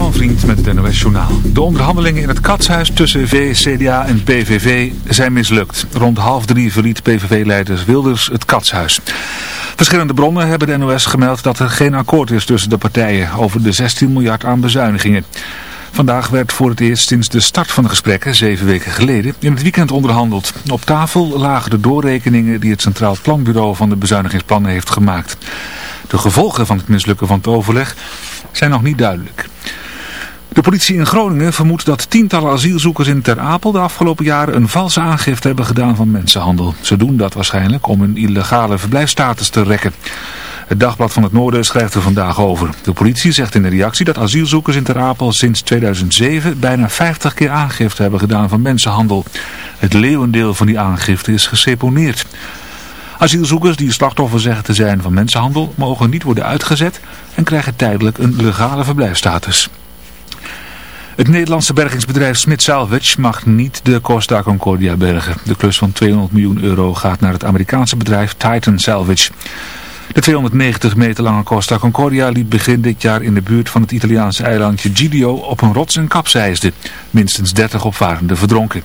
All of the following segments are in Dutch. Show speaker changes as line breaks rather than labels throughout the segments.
Herman Vriend met het NOS Journaal. De onderhandelingen in het katshuis tussen V, CDA en PVV zijn mislukt. Rond half drie verliet PVV-leider Wilders het katshuis. Verschillende bronnen hebben de NOS gemeld dat er geen akkoord is tussen de partijen over de 16 miljard aan bezuinigingen. Vandaag werd voor het eerst sinds de start van de gesprekken, zeven weken geleden, in het weekend onderhandeld. Op tafel lagen de doorrekeningen die het Centraal Planbureau van de bezuinigingsplannen heeft gemaakt. De gevolgen van het mislukken van het overleg zijn nog niet duidelijk. De politie in Groningen vermoedt dat tientallen asielzoekers in Ter Apel de afgelopen jaren een valse aangifte hebben gedaan van mensenhandel. Ze doen dat waarschijnlijk om hun illegale verblijfstatus te rekken. Het Dagblad van het Noorden schrijft er vandaag over. De politie zegt in de reactie dat asielzoekers in Ter Apel sinds 2007 bijna 50 keer aangifte hebben gedaan van mensenhandel. Het leeuwendeel van die aangifte is geseponeerd. Asielzoekers die slachtoffer zeggen te zijn van mensenhandel mogen niet worden uitgezet en krijgen tijdelijk een legale verblijfstatus. Het Nederlandse bergingsbedrijf Smith Salvage mag niet de Costa Concordia bergen. De klus van 200 miljoen euro gaat naar het Amerikaanse bedrijf Titan Salvage. De 290 meter lange Costa Concordia liep begin dit jaar in de buurt van het Italiaanse eilandje Giglio op een rots en kapseisde. Minstens 30 opvarenden verdronken.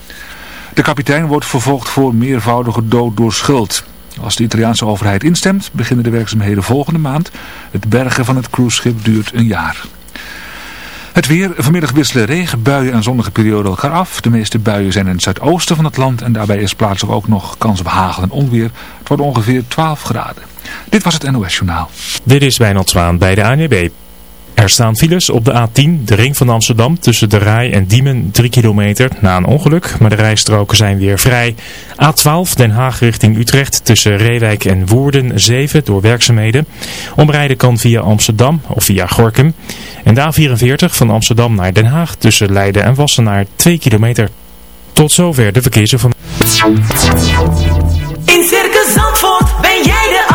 De kapitein wordt vervolgd voor meervoudige dood door schuld. Als de Italiaanse overheid instemt, beginnen de werkzaamheden volgende maand. Het bergen van het cruiseschip duurt een jaar. Het weer. Vanmiddag wisselen regen, buien en zonnige perioden elkaar af. De meeste buien zijn in het zuidoosten van het land en daarbij is plaatselijk ook nog kans op hagel en onweer. Het wordt ongeveer 12 graden. Dit was het NOS Journaal.
Dit is Wijnald Zwaan bij de ANWB. Er staan files op de A10, de ring van Amsterdam, tussen de Rai en Diemen 3 kilometer na een ongeluk, maar de rijstroken zijn weer vrij. A12 Den Haag richting Utrecht tussen Reewijk en Woerden 7 door werkzaamheden. Omrijden kan via Amsterdam of via Gorkum. En de A44 van Amsterdam naar Den Haag tussen Leiden en Wassenaar 2 kilometer. Tot zover de verkeersinformatie.
In Circus Zandvoort ben jij de.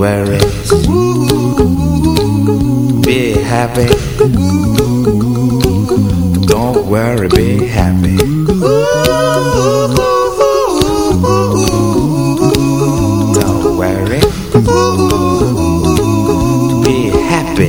worries. Be happy. Don't worry, be happy. Don't worry. Be happy.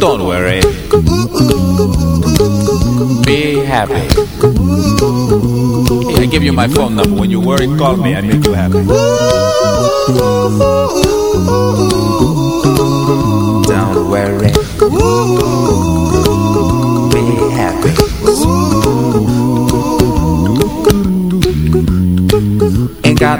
Don't worry. Be happy. Hey, I give you my phone number. When you worry, call me. I make you happy. Don't worry. Be happy.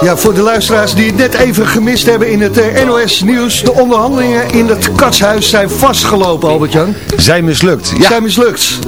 Ja, voor de luisteraars die het net even gemist hebben in het eh, NOS Nieuws. De onderhandelingen in het katshuis zijn vastgelopen, Albert-Jan.
Zijn mislukt. Ja.
Zijn mislukt.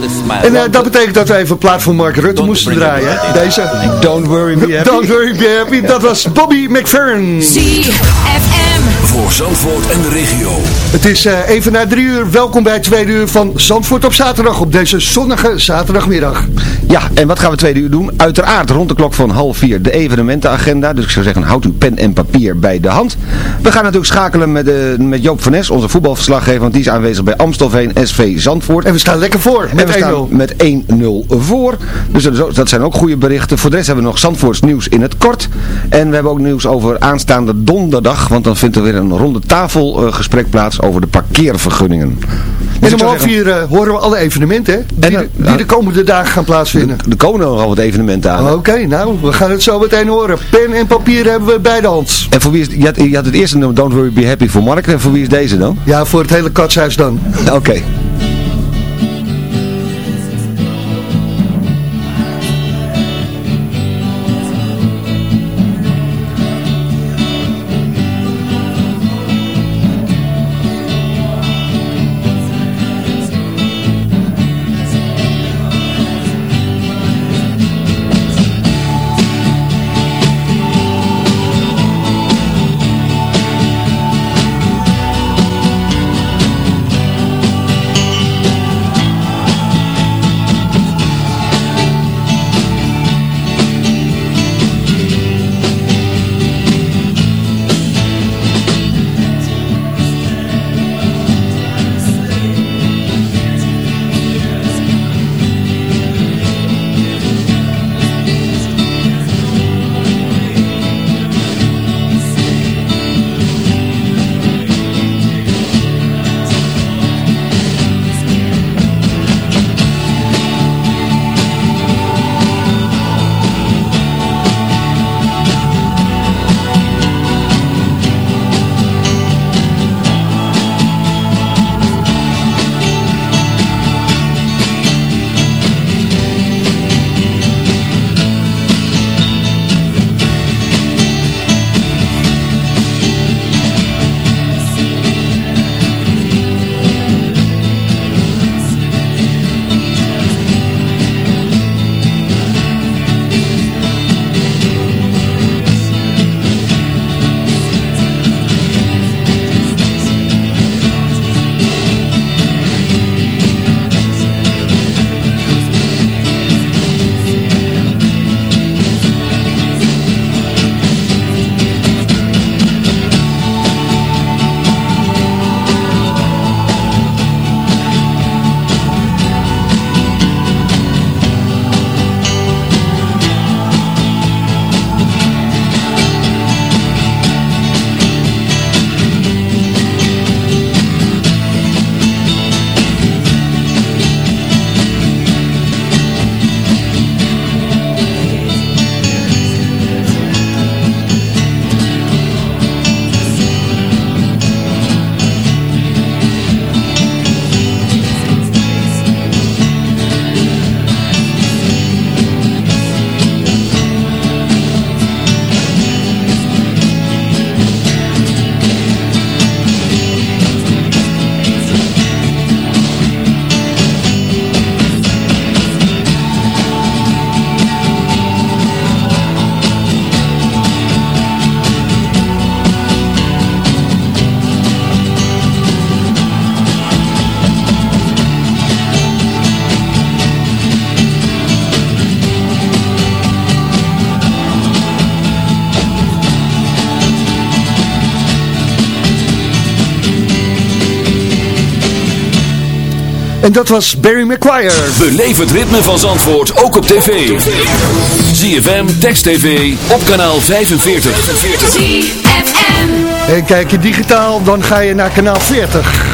En eh, dat betekent dat we even plaat van Mark Rutte moesten draaien. hè? Deze.
Don't worry, be happy.
Don't worry, be happy. Dat was Bobby McFerrin.
ZFM.
Voor Zandvoort en de regio.
Het is eh, even na drie uur. Welkom bij het tweede uur van Zandvoort op zaterdag. Op deze zonnige zaterdagmiddag.
Ja, en wat gaan we tweede uur doen? Uiteraard rond de klok van half vier de evenementenagenda. Dus ik zou zeggen, houd uw pen en papier bij de hand. We gaan natuurlijk schakelen met, uh, met Joop van Nes, onze voetbalverslaggever. Want die is aanwezig bij Amstelveen SV Zandvoort.
En we staan lekker voor
En
met
we
1-0.
staan met 1-0 voor. Dus dat, zijn ook goede berichten. Voor de rest hebben we nog Zandvoorts nieuws in het kort. En we hebben ook nieuws over aanstaande donderdag. Want dan vindt er weer een ronde tafel eh, gesprek plaats over de parkeervergunningen.
En om half vier horen we alle evenementen hè, die,
En,
die de komende dagen gaan plaatsvinden.
er komen nogal wat evenementen aan.
Oké, nou, we gaan het zo meteen horen. Pen en papier hebben we bij de hand.
En voor wie is, je, had, je had het eerste nummer Don't Worry Be Happy voor Mark. En voor wie is deze dan?
Ja, voor het hele katshuis dan.
Oké.
En dat was Barry McGuire.
Beleef het ritme van Zandvoort ook op tv. ZFM, Text TV, op kanaal 45.
ZFM.
En kijk je digitaal, dan ga je naar kanaal 40.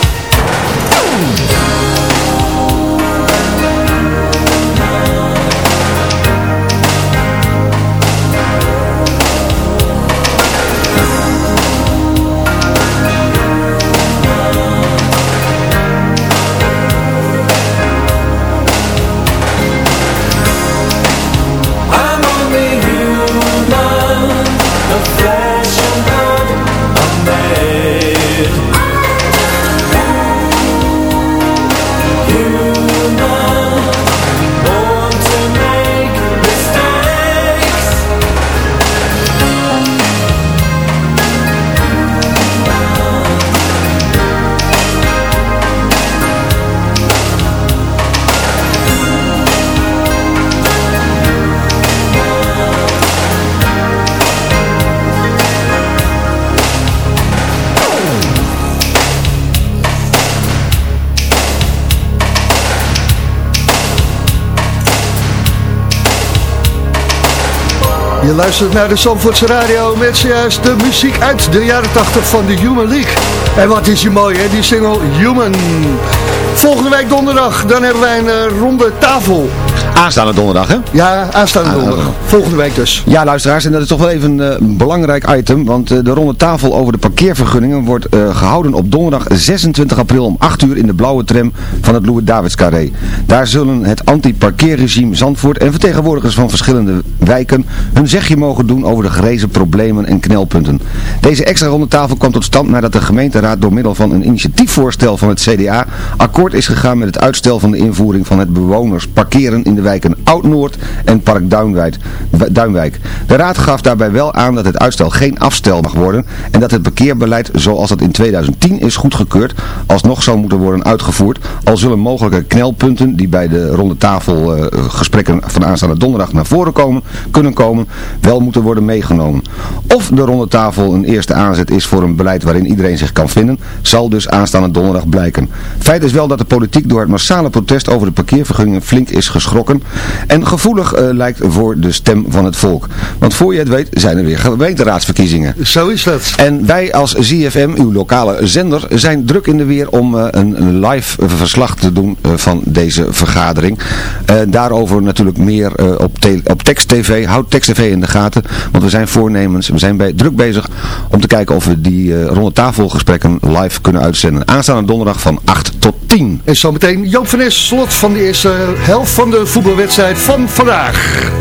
Je luistert naar de Zandvoortse Radio met juist de muziek uit de jaren 80 van de Human League. En wat is die mooi hè, die single Human. Volgende week donderdag, dan hebben wij een uh, ronde tafel.
Aanstaande donderdag, hè?
Ja, aanstaande donderdag. Volgende week dus.
Ja, luisteraars, en dat is toch wel even een uh, belangrijk item, want uh, de ronde tafel over de parkeervergunningen wordt uh, gehouden op donderdag 26 april om 8 uur in de blauwe tram van het Louis Davids Carré. Daar zullen het anti-parkeerregime Zandvoort en vertegenwoordigers van verschillende wijken hun zegje mogen doen over de gerezen problemen en knelpunten. Deze extra ronde tafel kwam tot stand nadat de gemeenteraad door middel van een initiatiefvoorstel van het CDA akkoord is gegaan met het uitstel van de invoering van het bewoners parkeren in de de wijken Oud-Noord en Park Duinwijk. De raad gaf daarbij wel aan dat het uitstel geen afstel mag worden en dat het parkeerbeleid zoals dat in 2010 is goedgekeurd alsnog zou moeten worden uitgevoerd, al zullen mogelijke knelpunten die bij de ronde tafel gesprekken van aanstaande donderdag naar voren komen, kunnen komen, wel moeten worden meegenomen. Of de ronde tafel een eerste aanzet is voor een beleid waarin iedereen zich kan vinden, zal dus aanstaande donderdag blijken. Feit is wel dat de politiek door het massale protest over de parkeervergunningen flink is geschrokken en gevoelig uh, lijkt voor de stem van het volk. Want voor je het weet zijn er weer gemeenteraadsverkiezingen.
Zo is dat.
En wij als ZFM, uw lokale zender, zijn druk in de weer om uh, een live verslag te doen uh, van deze vergadering. daarover natuurlijk meer op, op Text TV. Houd Text TV in de gaten, want we zijn voornemens, we zijn bij, druk bezig om te kijken of we die ronde tafelgesprekken live kunnen uitzenden. Aanstaande donderdag van 8 tot 10.
En zometeen Joop van Es, slot van de eerste helft van de voetbalwedstrijd van vandaag.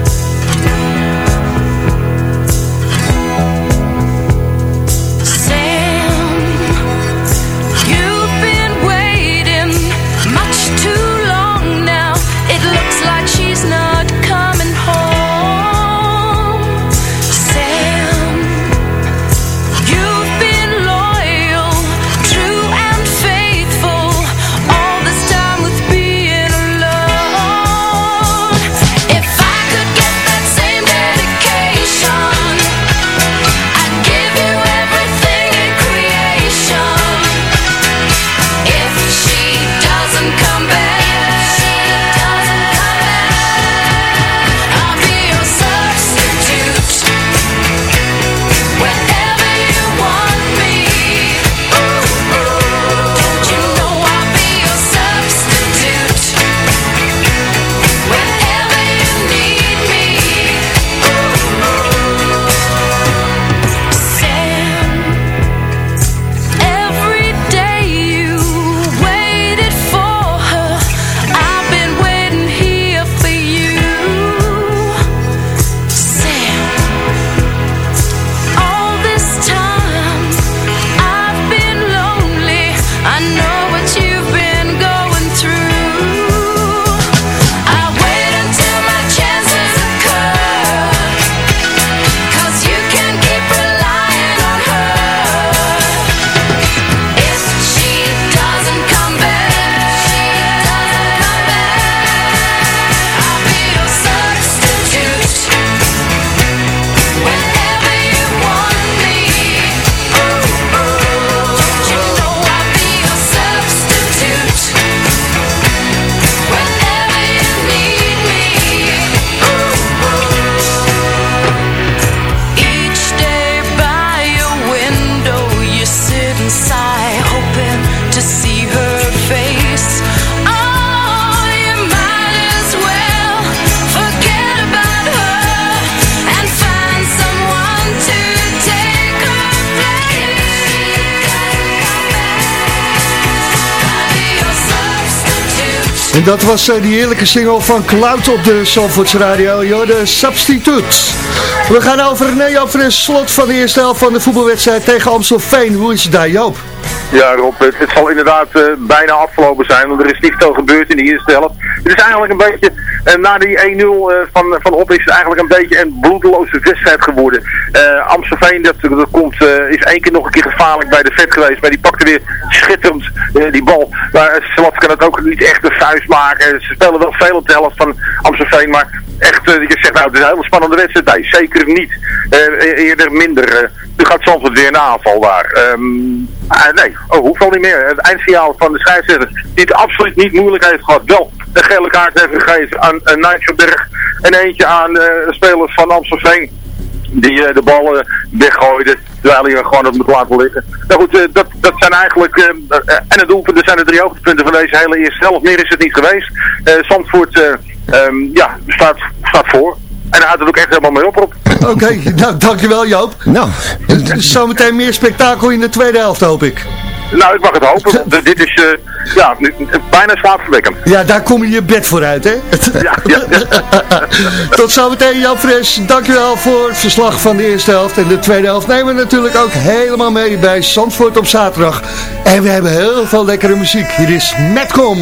En dat was uh, die heerlijke single van Cloud op de Zandvoorts Radio, joh, de Substitute. We gaan over naar over het slot van de eerste helft van de voetbalwedstrijd tegen Amstelveen. Hoe is het daar, Joop?
Ja Rob, het, zal inderdaad uh, bijna afgelopen zijn, want er is niet veel gebeurd in de eerste helft. Het is eigenlijk een beetje, uh, na die 1-0 uh, van, van op is het eigenlijk een beetje een bloedeloze wedstrijd geworden. Uh, Amstelveen, dat, komt, is één keer nog een keer gevaarlijk bij de vet geweest, maar die pakte weer schitterend die bal. Maar Swat kan het ook niet echt een vuist maken. Ze spelen wel veel op de helft van Amstelveen, maar echt, je zegt nou, het is een hele spannende wedstrijd. Zeker niet. eerder minder. nu gaat Zandvoort weer een aanval daar. Um, nee, oh, hoeveel niet meer. Het eindsignaal van de scheidsrechter, die het absoluut niet moeilijk heeft gehad, wel de gele kaart heeft gegeven aan uh, Nijtsenberg en eentje aan uh, spelers van Amstelveen. Die uh, de ballen weggooiden, terwijl hij gewoon op moet laten liggen. Nou goed, dat, dat zijn eigenlijk, en het doelpunt, er zijn de drie hoogtepunten van deze hele eerste helft. Meer is het niet geweest. Zandvoort um, ja, staat, staat voor. En daar houdt het ook echt helemaal mee op, op.
Oké, okay, nou dankjewel Joop.
Nou.
Zometeen meer spektakel in de tweede helft hoop ik.
Nou, ik mag het hopen. dit is uh, ja, bijna slaapverwekkend.
Ja, daar kom je je bed voor uit, hè?
Ja, ja, ja.
Tot zometeen, Jan Fres. Dankjewel voor het verslag van de eerste helft. En de tweede helft nemen we natuurlijk ook helemaal mee bij Zandvoort op zaterdag. En we hebben heel veel lekkere muziek. Hier is Metcom.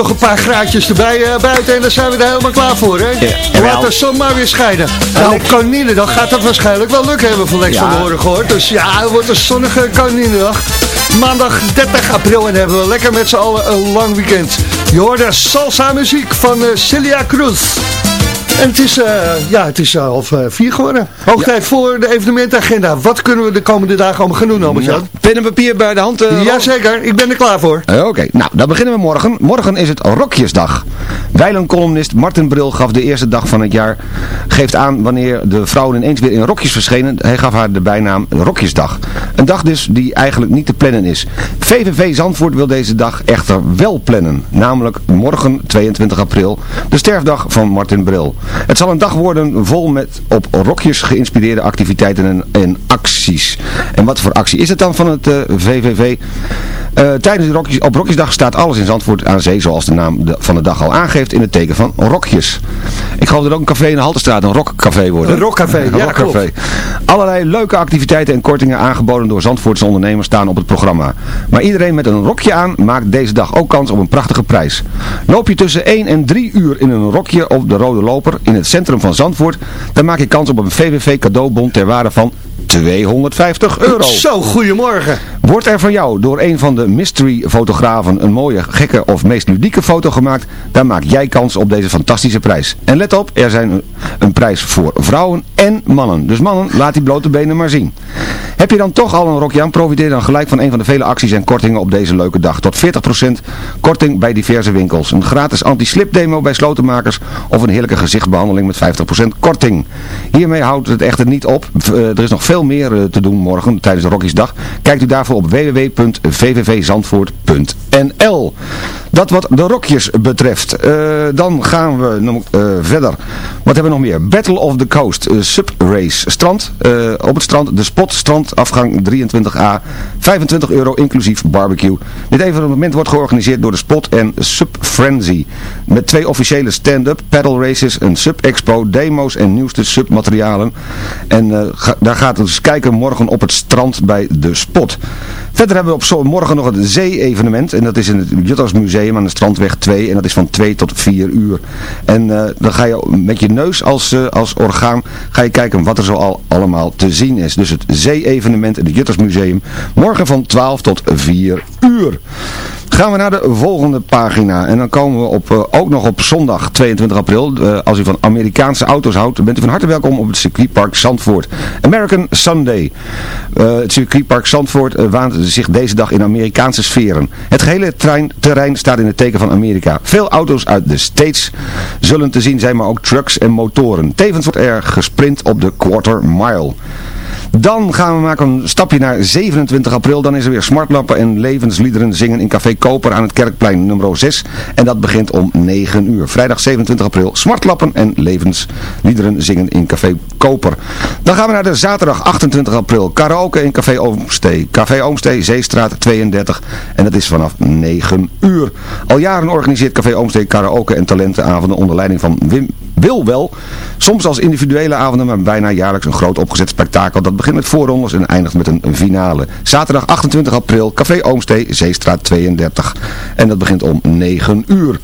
Nog een paar graadjes erbij uh, buiten en dan zijn we er helemaal klaar voor, hè? Ja, Laat de zon maar weer schijnen. Nou, konijnen, dan gaat dat waarschijnlijk wel lukken, hebben we van Lex ja. van Horen gehoord. Dus ja, het wordt een zonnige koninendag. Maandag 30 april en hebben we lekker met z'n allen een lang weekend. Je hoort de salsa muziek van uh, Celia Cruz. En het is, uh, ja, het is half vier geworden. Hoog tijd voor de evenementagenda. Wat kunnen we de komende dagen allemaal gaan doen, albert
nou, Pen en papier bij de hand? Uh,
Jazeker, ik ben er klaar voor.
Oké, nou, dan beginnen we morgen. Morgen is het Rokjesdag. Wijlen-columnist Martin Bril gaf de eerste dag van het jaar... geeft aan wanneer de vrouwen ineens weer in rokjes verschenen. Hij gaf haar de bijnaam Rokjesdag. Een dag dus die eigenlijk niet te plannen is. VVV Zandvoort wil deze dag echter wel plannen. Namelijk morgen 22 april, de sterfdag van Martin Bril. Het zal een dag worden vol met op rokjes geïnspireerde activiteiten en, en acties. En wat voor actie is het dan van het uh, eh, VVV? Uh, tijdens de rokjes, op Rokjesdag staat alles in Zandvoort aan zee, zoals de naam de, van de dag al aangeeft, in het teken van rokjes. Ik geloof dat ook een café in de Haltestraat een rockcafé wordt.
Een rockcafé, ja rockcafé.
Allerlei leuke activiteiten en kortingen aangeboden door Zandvoortse ondernemers staan op het programma. Maar iedereen met een rokje aan maakt deze dag ook kans op een prachtige prijs. Loop je tussen 1 en 3 uur in een rokje op de Rode Loper in het centrum van Zandvoort, dan maak je kans op een VVV cadeaubon ter waarde van 250 euro.
Zo, goedemorgen.
Wordt er van jou door een van de mystery fotografen een mooie, gekke of meest ludieke foto gemaakt, dan maak jij kans op deze fantastische prijs. En let op, er zijn een prijs voor vrouwen en mannen. Dus mannen, laat die blote benen maar zien. Heb je dan toch al een rokje aan, profiteer dan gelijk van een van de vele acties en kortingen op deze leuke dag. Tot 40% korting bij diverse winkels. Een gratis anti-slip demo bij slotenmakers of een heerlijke gezichtbehandeling met 50% korting. Hiermee houdt het echter niet op. Eh, er is nog veel meer eh, te doen morgen tijdens de Rockiesdag. Kijkt u daarvoor op www.vvvzandvoort.nl Dat wat de rokjes betreft. Uh, dan gaan we uh, verder. Wat hebben we nog meer? Battle of the Coast. Uh, Subrace. Strand. op het strand. De Spot Strand. Afgang 23A. 25 euro inclusief barbecue. Dit evenement wordt georganiseerd door de Spot en Sub Frenzy. Met twee officiële stand-up, paddle races, een sub-expo, demo's en nieuwste submaterialen. En daar gaat het dus kijken morgen op het strand bij de Spot. Verder hebben we op morgen nog een zee-evenement. En dat is in het Juttas Aan de Strandweg 2. En dat is van 2 tot 4 uur. En uh, dan ga je met je neus als, uh, als orgaan ga je kijken wat er zo al allemaal te zien is. Dus het zee-evenement in het Juttas Museum. Morgen van 12 tot 4 uur. Gaan we naar de volgende pagina. En dan komen we op, uh, ook nog op zondag 22 april. Uh, als u van Amerikaanse auto's houdt, bent u van harte welkom op het circuitpark Zandvoort. American Sunday. Uh, het circuitpark Zandvoort waant zich deze dag in Amerikaanse sferen. Het gehele terrein staat in het teken van Amerika. Veel auto's uit de States zullen te zien zijn, maar ook trucks en motoren. Tevens wordt er gesprint op de quarter mile. Dan gaan we maken een stapje naar 27 april. Dan is er weer smartlappen en levensliederen zingen in Café Koper aan het Kerkplein nummer 6. En dat begint om 9 uur. Vrijdag 27 april smartlappen en levensliederen zingen in Café Koper. Dan gaan we naar de zaterdag 28 april. Karaoke in Café Oomstee. Café Oomstee, Zeestraat 32. En dat is vanaf 9 uur. Al jaren organiseert Café Oomstee karaoke en talentenavonden onder leiding van Wim wil wel. Soms als individuele avonden, maar bijna jaarlijks een groot opgezet spektakel. Dat begint met voorrondes en eindigt met een finale. Zaterdag 28 april, Café Oomstee, Zeestraat 32. En dat begint om 9 uur.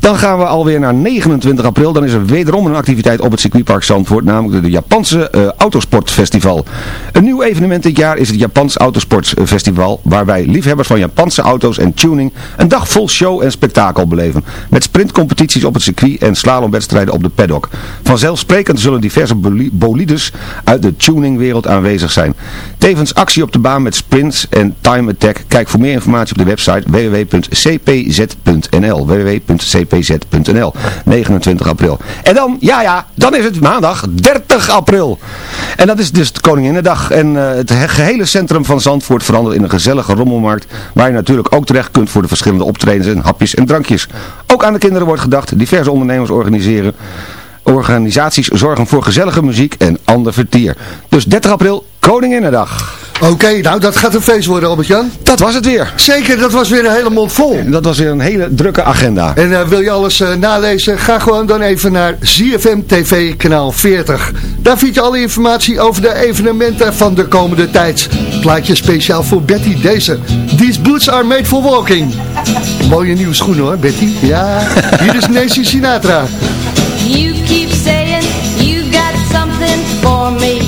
Dan gaan we alweer naar 29 april. Dan is er wederom een activiteit op het circuitpark Zandvoort, namelijk de Japanse uh, Autosportfestival. Een nieuw evenement dit jaar is het Japans Autosportfestival, waarbij liefhebbers van Japanse auto's en tuning een dag vol show en spektakel beleven. Met sprintcompetities op het circuit en slalomwedstrijden op de paddock. Vanzelfsprekend zullen diverse bolides uit de tuningwereld aanwezig zijn. Tevens actie op de baan met sprints en time attack. Kijk voor meer informatie op de website www.cpz.nl www.cpz.nl 29 april. En dan, ja ja, dan is het maandag 30 april. En dat is dus de Koninginnedag. En uh, het gehele centrum van Zandvoort verandert in een gezellige rommelmarkt. Waar je natuurlijk ook terecht kunt voor de verschillende optredens en hapjes en drankjes. Ook aan de kinderen wordt gedacht. Diverse ondernemers organiseren organisaties zorgen voor gezellige muziek en ander vertier. Dus 30 april, Koninginnedag.
Oké, nou dat gaat een feest worden Albert-Jan.
Dat was het weer.
Zeker, dat was weer een hele mond vol.
Dat was weer een hele drukke agenda.
En uh, wil je alles uh, nalezen? Ga gewoon dan even naar ZFM TV kanaal 40. Daar vind je alle informatie over de evenementen van de komende tijd. Plaatje speciaal voor Betty deze. These boots are made for walking. Mooie nieuwe schoenen hoor, Betty. Ja, hier is Nancy Sinatra.
You keep saying you got something for me.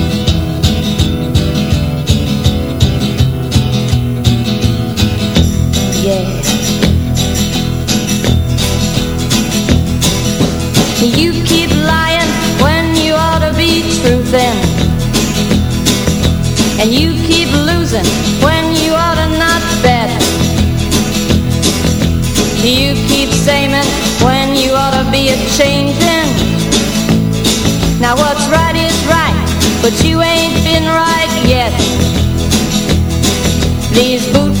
You keep lying when you ought to be truthing. And you keep losing when you ought to not bet. You keep saying when you ought to be a changing. Now what's right is right, but you ain't been right yet. These boots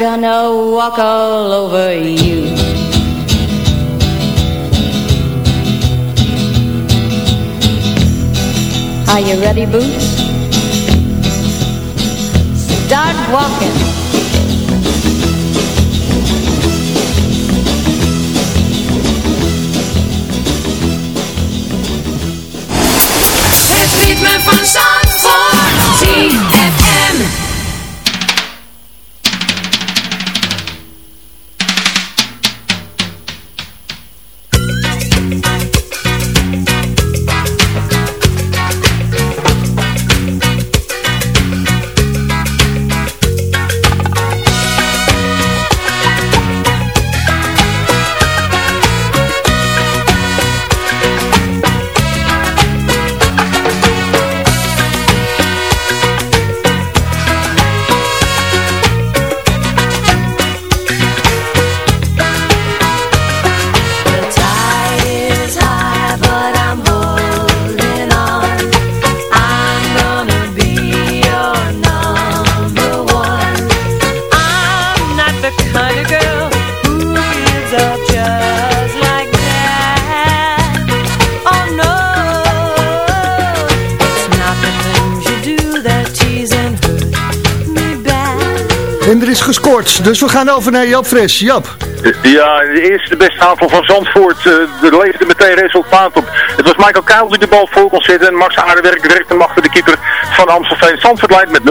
gonna walk all over you Are you ready, Boots? Start walking
En er is gescoord, dus we gaan over naar Jap Fres. Jap.
Ja, de eerste beste aanval van Zandvoort uh, er leverde meteen resultaat op. Het was Michael Kuil die de bal voor kon zetten en Max Aardewerk werkte hem achter de keeper van Amstelveen. Zandvoort leidt met 0-2.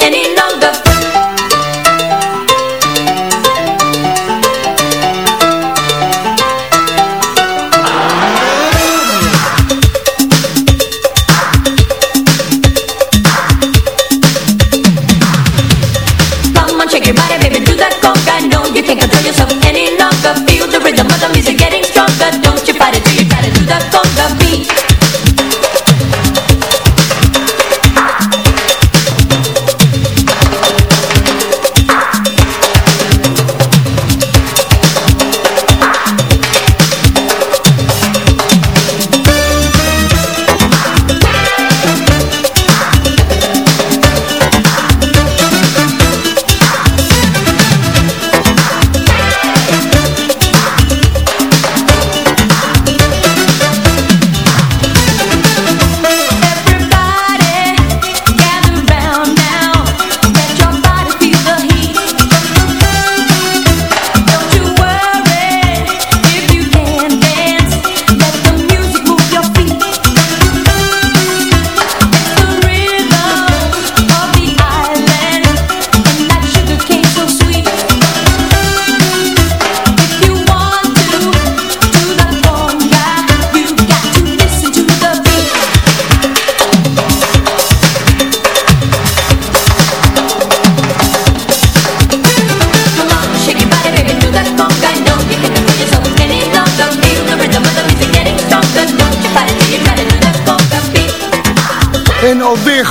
Any longer.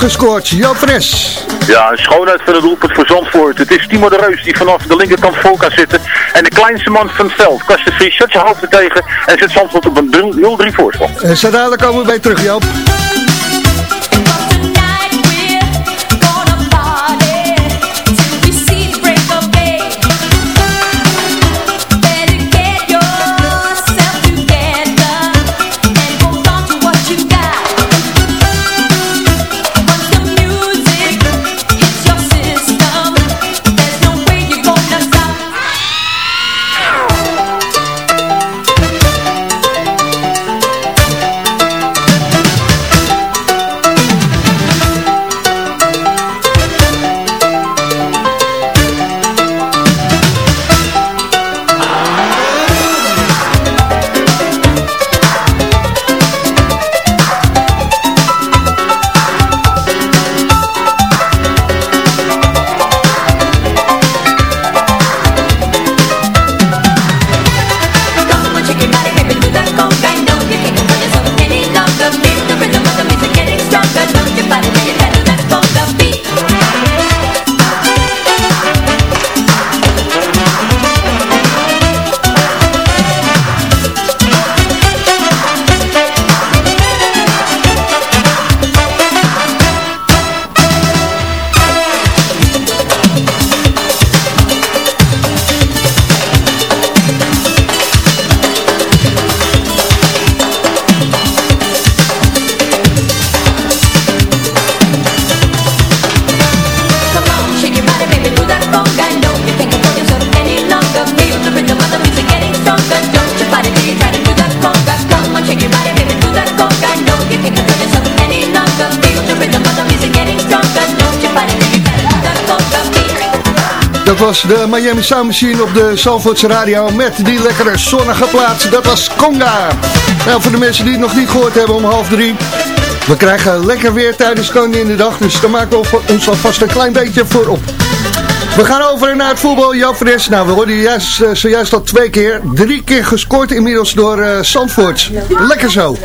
Gescoord, Joop Fres.
Ja, een schoonheid van het doelpunt voor Zandvoort. Het is Timo de Reus die vanaf de linkerkant voor kan zitten. En de kleinste man van het veld, Kasten Vries, zet zijn hoofd er tegen en zet Zandvoort op een 0-3 voorsprong.
En zo dadelijk komen we bij terug, Joop. Dat was de Miami Sound Machine op de Zandvoortse Radio met die lekkere zonnige plaats. Dat was Conga. Nou, voor de mensen die het nog niet gehoord hebben om half drie. We krijgen lekker weer tijdens Koninginnedag, dus daar maken we ons alvast een klein beetje voor op. We gaan over naar het voetbal. Fres, nou we hoorden juist, eh, zojuist al twee keer. Drie keer gescoord inmiddels door eh Zandvoort. Lekker zo.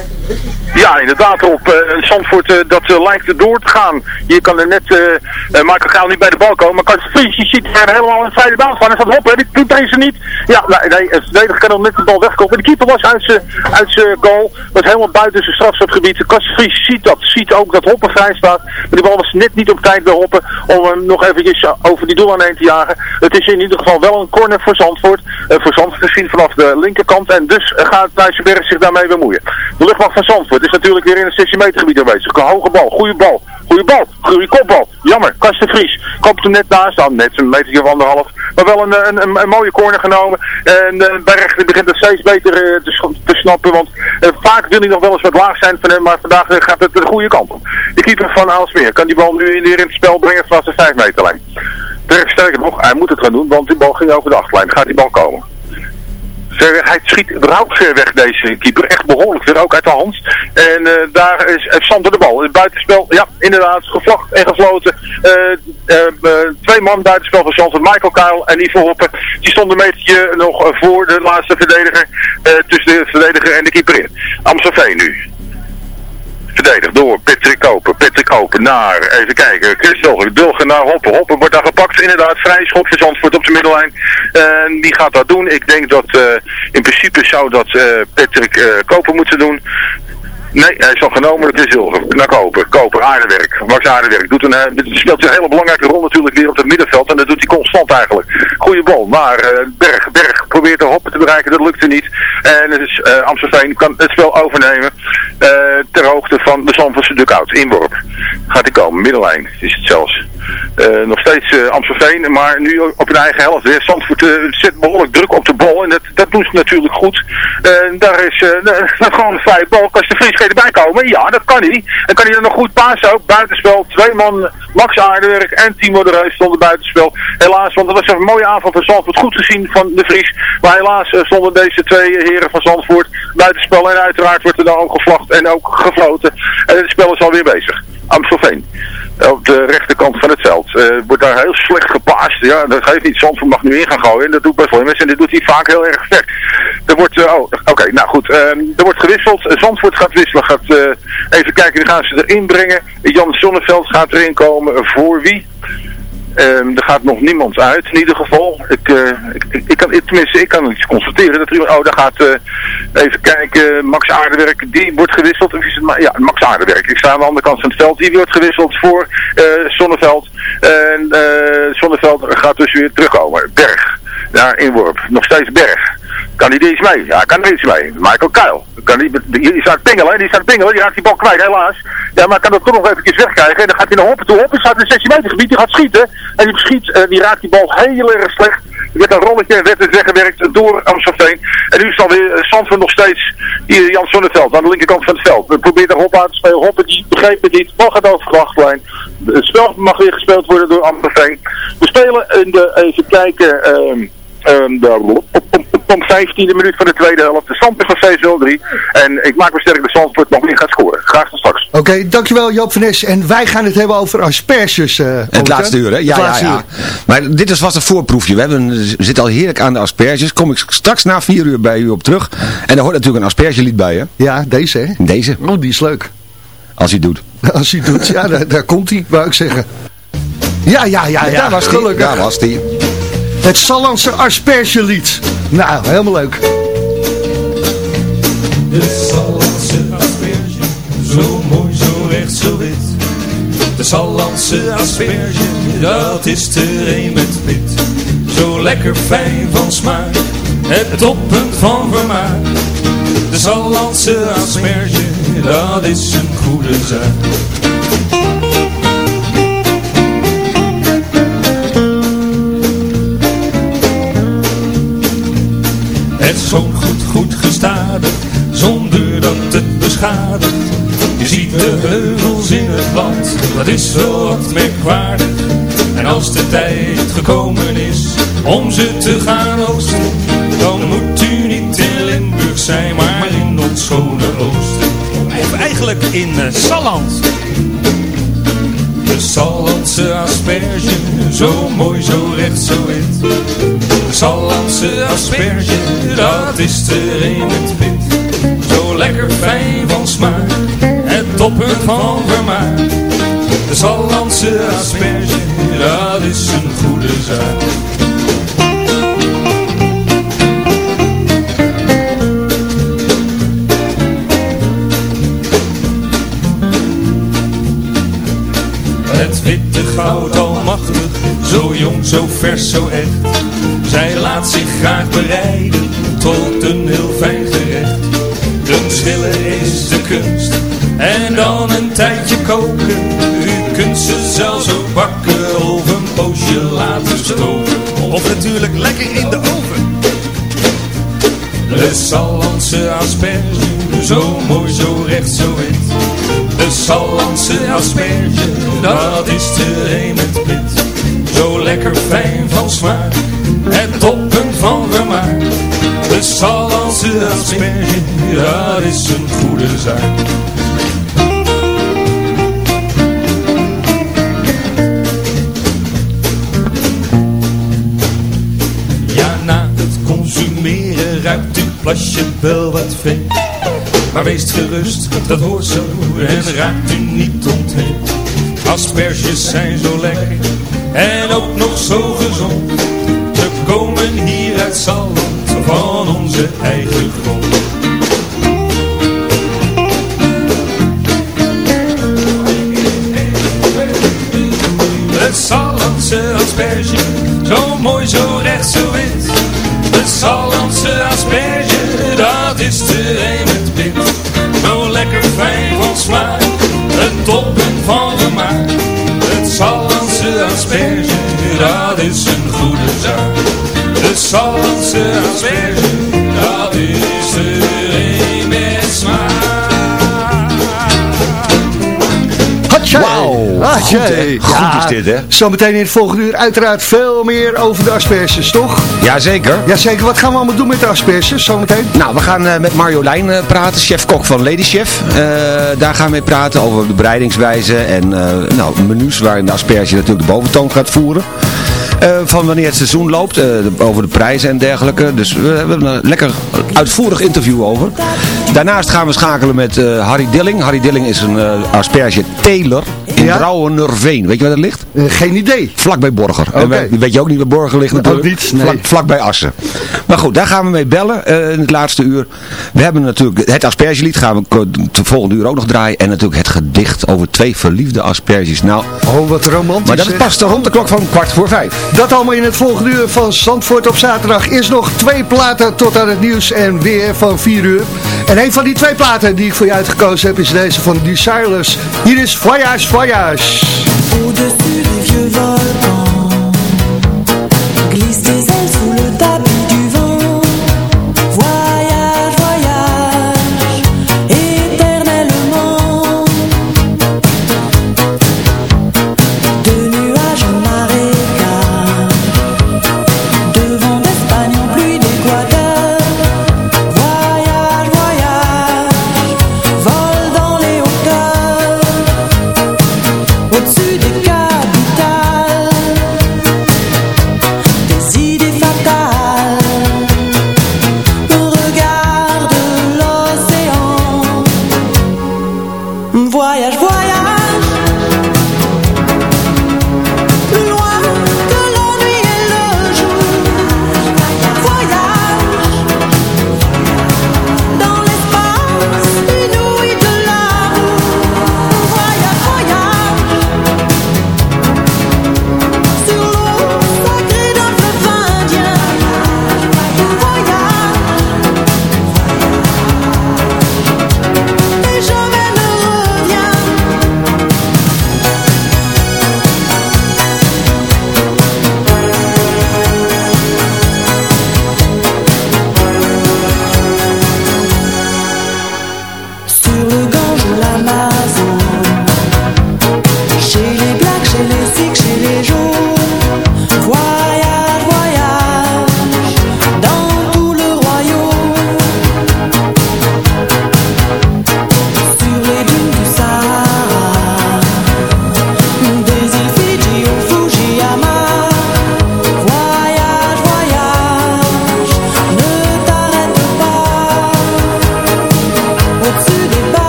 Ja, inderdaad Rob. Uh, Zandvoort eh, dat eh, lijkt er door te gaan. Je kan er net, eh Michael Gaal niet bij de bal komen. Maar kan je ziet er helemaal in de vrije baan van. En staat hop, hè, die doet deze niet. Ja, nee, nee, het verdediger kan dan net de bal wegkomen. De keeper was uit zijn goal. Was helemaal buiten zijn strafschopgebied. Kastevries ziet dat. Ziet ook dat Hoppen vrij staat. Maar die bal was net niet op tijd bij Hoppen. Om hem nog eventjes over die doel heen te jagen. Het is in ieder geval wel een corner voor Zandvoort. Eh, voor Zandvoort gezien vanaf de linkerkant. En dus eh, gaat Nijsselberg zich daarmee bemoeien. De luchtmacht van Zandvoort is natuurlijk weer in het 16 meter gebied aanwezig. Een hoge bal, goede bal. Goede bal, goede kopbal. Jammer, Karsten Vries. Komt er net naast dan, net een metertje of anderhalf. Maar wel een, een, een, mooie corner genomen. En uh, Berg begint het steeds beter uh, te, snappen. Want uh, vaak wil hij nog wel eens wat laag zijn van hem. Maar vandaag gaat het de goede kant op. De keeper van Aalsmeer kan die bal nu weer in het spel brengen vanaf de 5 meterlijn. Berg sterker nog, hij moet het gaan doen. Want die bal ging over de achtlijn. Gaat die bal komen. Hij schiet überhaupt ver weg deze keeper. Echt behoorlijk ver, ook uit de hand. En uh, daar is, Sander de bal. Het buitenspel, ja, inderdaad, gevlacht en gefloten. Uh, uh, twee man buitenspel van Sander, Michael Kuil en Ivo Hoppen. Die stonden een metertje nog voor de laatste verdediger. tussen de verdediger en de keeper in. Amstelveen nu. Verdedigd door Patrick Koper. Patrick Koper naar, even kijken, Chris Dulgen. Naar Hoppen. Hoppen wordt daar gepakt. Inderdaad, vrij schop voor Zandvoort op de middellijn. En die gaat dat doen. Ik denk dat uh, in principe zou dat uh, Patrick uh, Koper moeten doen. Nee, hij is al genomen, dat is Zilver. Naar Koper. Koper, aardewerk. Max aardewerk. Doet een, uh, speelt een hele belangrijke rol natuurlijk weer op het middenveld. En dat doet hij constant eigenlijk. Goeie bal. Maar uh, Berg, Berg probeert de hoppen te bereiken. Dat lukte niet. En is, uh, Amstelveen kan het spel overnemen. Ter hoogte van de Zandvoortse dugout. Inworp. Gaat hij komen. Middellijn is het zelfs. Nog steeds Amstelveen, maar nu op hun eigen helft weer. Zandvoort zet behoorlijk druk op de bal en dat, dat doen ze natuurlijk goed. daar is gewoon een vrije bal. Als de Vries erbij komen, ja, dat kan hij. En kan hij dan nog goed pasen ook. Buitenspel, twee man, Max Aardewerk en Timo de Reus stonden buitenspel. Helaas, want dat was een mooie aanval van Zandvoort. Goed te zien van de Vries. Maar helaas stonden deze twee heren van Zandvoort buitenspel. En uiteraard wordt er dan ook gevlacht en ook gefloten. En het spel is alweer bezig. Amstelveen op de rechterkant van het veld. Uh, wordt daar heel slecht gepaast. Ja, dat geeft niet. Zandvoort mag nu in gaan gooien. En dat doet best. En dit doet hij vaak heel erg ver. Er wordt, uh, oh, oké, nou goed. Uh, er wordt gewisseld. Zandvoort gaat wisselen. Gaat even kijken, dan gaan ze erin brengen. Jan Sonneveld gaat erin komen. Voor wie? Um, er gaat nog niemand uit, in ieder geval. Ik, uh, ik, ik, kan, tenminste, ik kan iets constateren. Dat er, oh, daar gaat, uh, even kijken, Max Aardewerk, die wordt gewisseld. Is het, ja, Max Aardewerk. Ik sta aan de andere kant van het veld. Die wordt gewisseld voor uh, Zonneveld. En Zonneveld gaat dus weer terugkomen. Berg, daar inworp. Nog steeds Berg. Kan hij er iets mee? Ja, kan er iets mee. Michael Kuil. Kan die, die, staat pingelen, die staat pingelen, die raakt die bal kwijt, helaas. Ja, maar kan dat toch nog eventjes wegkrijgen. En dan gaat hij naar Hoppen toe. Hoppen staat in het 16 meter gebied, die gaat schieten. En die schiet, uh, die raakt die bal heel erg slecht. Er een rolletje en werd het weggewerkt door Amstelveen. En nu is dan weer uh, Zandvoort nog steeds hier Jan Sonneveld aan de linkerkant van het veld. We proberen er Hoppen aan te spelen. Hoppen die begreep het niet. Bal gaat over de achtlijn. Het spel mag weer gespeeld worden door Amstelveen. We spelen in de, even kijken, um, um, de, op, op, op 15e minuut van de tweede helft. De stand is nog steeds 0-3. En ik maak me sterk dat Zandvoort nog meer gaat scoren. Graag tot straks.
Oké, okay, dankjewel Joop van Nes. En wij gaan het hebben over asperges. Uh,
het laatste uur, hè? Ja, ja, ja. Maar dit is vast een voorproefje. We, hebben, we zitten al heerlijk aan de asperges. Kom ik straks na vier uur bij u op terug. En daar hoort natuurlijk een aspergelied bij, hè?
Ja, deze, hè?
Deze.
Oh, die is leuk.
Als hij doet.
Als hij doet, ja, daar, daar komt hij, wou ik zeggen. Ja, ja, ja, ja.
Daar was hij. Daar was hij.
Het Sallandse aspergelied. Nou, helemaal leuk.
De Sallandse asperge, zo mooi, zo recht, zo wit. De Sallandse asperge, dat is te een met wit. Zo lekker fijn van smaak, het toppunt van vermaak. De Sallandse asperge, dat is een goede zaak. Het zoomt goed, goed gestadig, zonder dat het beschadigt. Je ziet de heuvels in het land, dat is wel wat merkwaardig. En als de tijd gekomen is om ze te gaan oogsten, dan moet u niet in Limburg zijn, maar in ons schone oosten.
Of eigenlijk in uh, Salland.
De Sallandse asperge, zo mooi, zo recht, zo wit. De Sallandse asperge, dat is er in het wit. Zo lekker fijn van smaak, het toppunt van vermaak. De Sallandse asperge, dat is een goede zaak. Witte goud almachtig, zo jong, zo vers, zo echt. Zij laat zich graag bereiden tot een heel fijn gerecht. De schillen is de kunst en dan een tijdje koken. U kunt ze zelfs ook bakken of een poosje laten stoken.
Of natuurlijk lekker in de oven.
De Sallandse asperge, zo mooi, zo recht, zo wit. De Sallandse asperge, dat is de met pit. Zo lekker fijn van smaak, het toppunt van vermaak. De Sallandse asperge, dat is een goede zaak. Ja, na het consumeren ruikt uw plasje wel wat vet. Maar wees gerust, dat hoort zo en raakt u niet ontheemd. Asperges zijn zo lekker en ook nog zo gezond. Ze komen hier uit Salland, van onze eigen grond. Het Sallandse asperge, zo mooi, zo recht, zo wit. Het Sallandse asperge, het toppunt van vermaak. Het Sallandse asperge, dat is een goede zaak. Het Sallandse asperge, dat is de
Wauw,
goed, hè? Goed is dit, hè?
Zometeen in het volgende uur uiteraard veel meer over de asperges, toch?
Jazeker.
Jazeker, wat gaan we allemaal doen met de asperges zometeen?
Nou, we gaan eh, met Marjolein eh, praten, chef-kok van Lady Chef. Eh, daar gaan we mee praten over de bereidingswijze en eh, nou, menus waarin de asperge natuurlijk de boventoon gaat voeren. Eh, van wanneer het seizoen loopt, eh, over de prijzen en dergelijke. Dus we hebben een lekker uitvoerig interview over. Daarnaast gaan we schakelen met eh, Harry Dilling. Harry Dilling is een eh, asperge teler in
Ja?
Brouwenerveen. Weet je waar dat ligt?
Eh, geen idee.
Vlak bij Borger.
Oké.
En wij- weet je ook niet waar Borger ligt natuurlijk?
Ook niet, nee.
Vlak, vlak bij Assen. Maar goed, daar gaan we mee bellen eh, in het laatste uur. We hebben natuurlijk het aspergelied gaan we de volgende uur ook nog draaien. En natuurlijk het gedicht over twee verliefde asperges. Nou,
Oh, wat romantisch.
maar dat
zeg.
past rond de klok van kwart voor vijf.
Dat allemaal in het volgende uur van Zandvoort op zaterdag. Is nog twee platen tot aan het nieuws en weer van 4 uur. En een van die twee platen die ik voor je uitgekozen heb is deze van Desireless. Hier is Voyage Voyage.
Au-dessus des vieux volcans